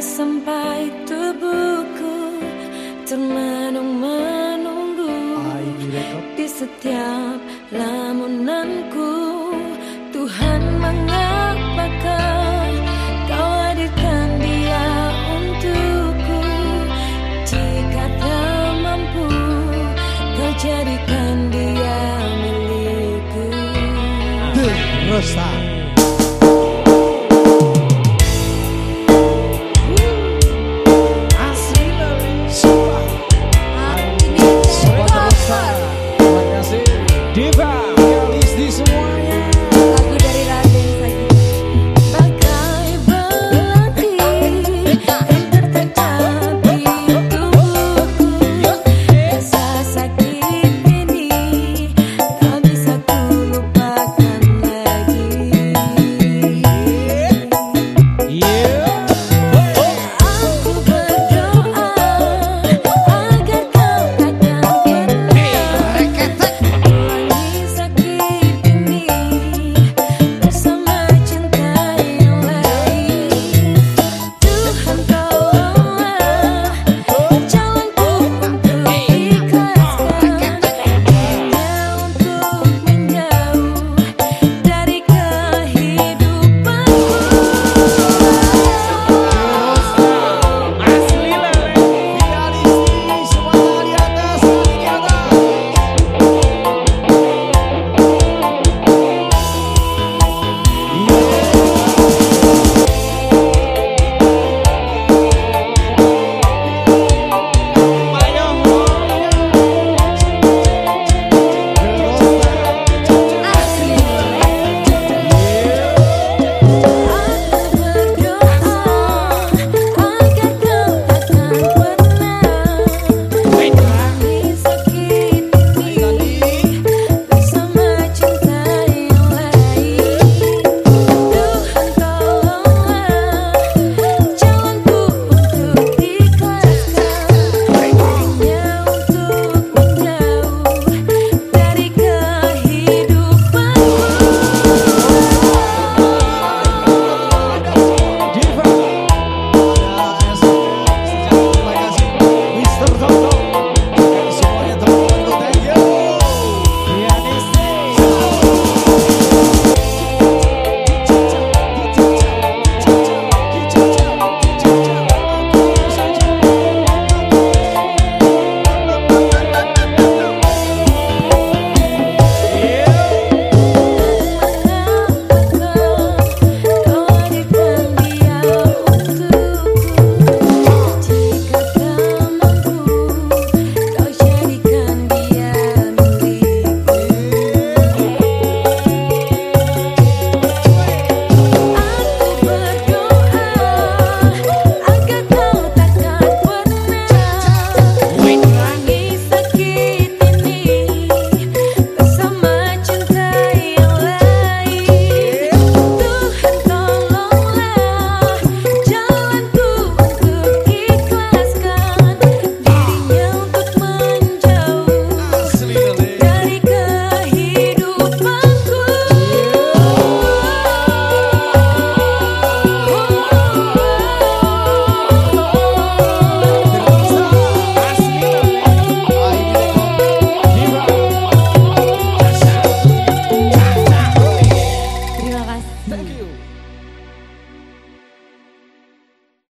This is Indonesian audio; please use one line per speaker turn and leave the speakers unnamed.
sampai tubuhku termenung-menunggu. Di setiap lamunanku Tuhan mengapa kau kau hadirkan dia untukku? Jika tak mampu kau jadikan dia milikku.
Terus Diva.